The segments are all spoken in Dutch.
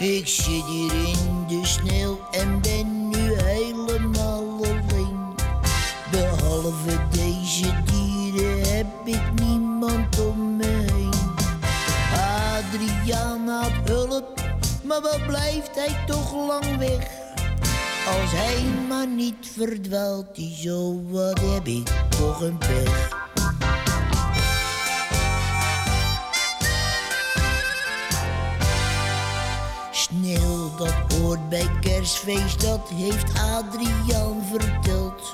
Ik zit hier in de sneeuw en ben nu helemaal alleen. Behalve deze dieren heb ik niemand om me heen. Adriaan had hulp, maar wat blijft hij toch lang weg? Als hij maar niet verdwaalt, die zo wat heb ik toch een pech. Sneeuw, dat hoort bij kerstfeest, dat heeft Adriaan verteld.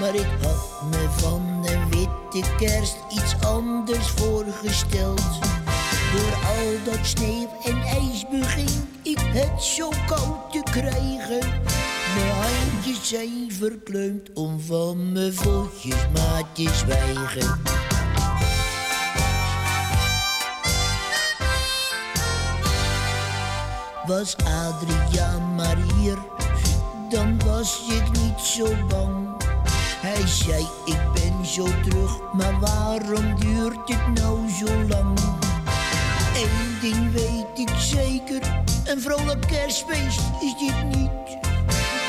Maar ik had me van een witte kerst iets anders voorgesteld. Door al dat sneeuw en ijs begin ik het zo koud te krijgen. Mijn handjes zijn verkleumd om van mijn voetjes maar te zwijgen. Was Adriaan maar hier, dan was ik niet zo bang. Hij zei, ik ben zo terug, maar waarom duurt het nou zo lang? Eén ding weet ik zeker, een vrolijk kerstfeest is dit niet.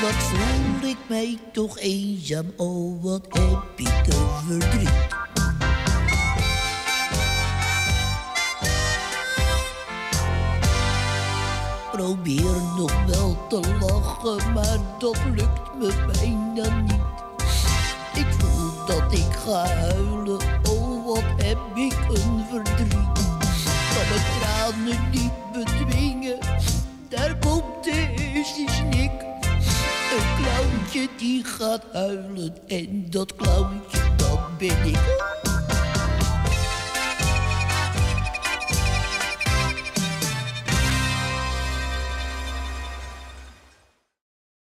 Wat voel ik mij toch eenzaam, oh wat heb ik een verdriet. Probeer nog wel te lachen, maar dat lukt me bijna niet. Ik voel dat ik ga huilen, oh wat heb ik een verdriet. Kan mijn tranen niet bedwingen, daar komt de eerste snik. Een clowntje die gaat huilen en dat clowntje dat ben ik.